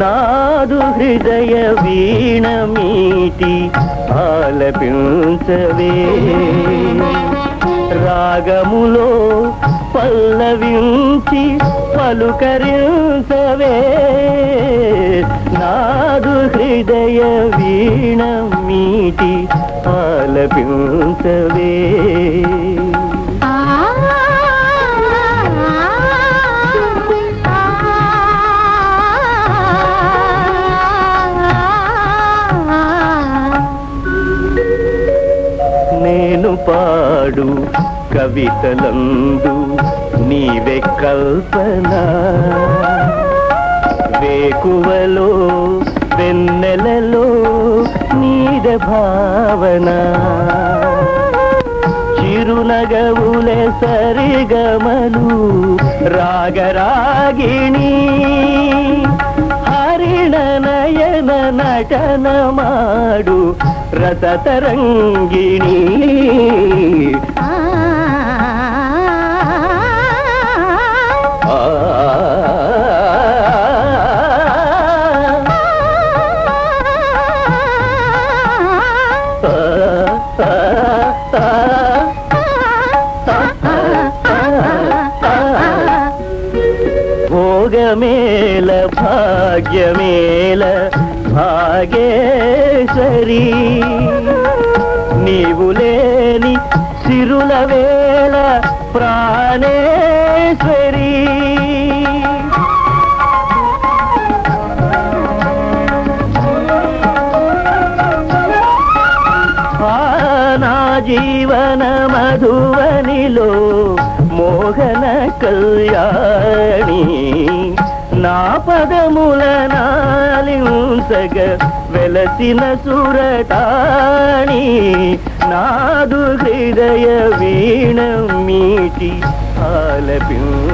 నాదు హృదయ వీణ మీటి ఆలపించవే. రాగములో పల్లవించి పలుకరించవే. వీణ మీటి ఆలపించవే. నేను పాడు కవితలందు నీవే కల్పన. వేకువలో వెన్నెలలో నీద భావన చిరునగవులే సరిగమలు రాగరాగిణి హరిణ నయన నటన మాడు రసతరంగిణి భోగమేల భాగ్యమేల భాగేశ్వరి. నీవు లేని సిరుల వేళ ప్రాణేశ్వరీ. జీవన మధువనిలో మోహన కళ్యాణి. నా పదముల నాలింసగ వెలసిన సురటాణి. నాదు హృదయ వీణ మీటి ఆలపించవే